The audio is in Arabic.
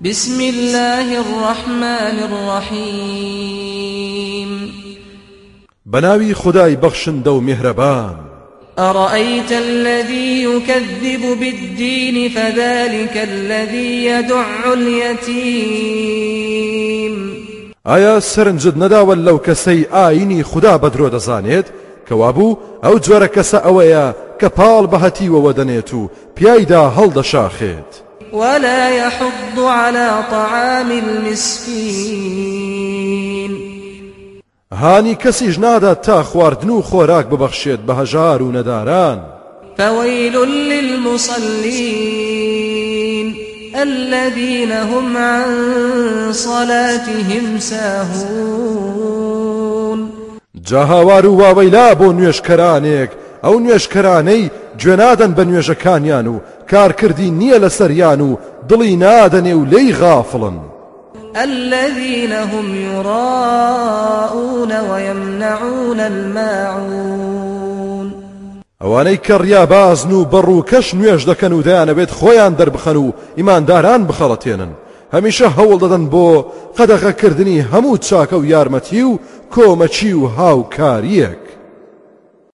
بسم الله الرحمن الرحيم. بناوي خداي بخشن دو مهربان. أرأيت الذي يكذب بالدين فذلك الذي يدع اليتيم. ئایا سەرنجت نەداوە لەو کەسەی ئاینی خوددا بەدرۆ دەزانێت کەوابوو ئەو جۆرە کەسە ئەوەیە کە پاڵ بەهەتیوەوە دەنێت و پیایدا هەڵدەشاخێت ولا يحض على طعام المسكين. هانی کەسیش نادات تا خواردن و خۆراک ببەخشێت بە هەژار و نەداران فويل للمصلين الذين هم عن صلاتهم ساهون. جاهاوار و واوەیلا بۆ نوێشکەرانێک ئەو نوێشکەرانەی گوێنادەن بە نوێژەکانیان و کارکردی نییە لە سەریان و دڵی نادەنێ و لی غافڵن. الذين هم يراءون ويمنعون الماعون. ئەوانەی کە ڕیابازن و بەڕ و کەش نوێژ دەکەن و دەیانەوێت خۆیان دەربخەن و ئیمانداران بخەڵەتێنن. هەمیشە هەوڵ دەدەن بۆ قەدەغەکردنی هەموو چاکە و یارمەتی و کۆمەچی و هاوکاریەک.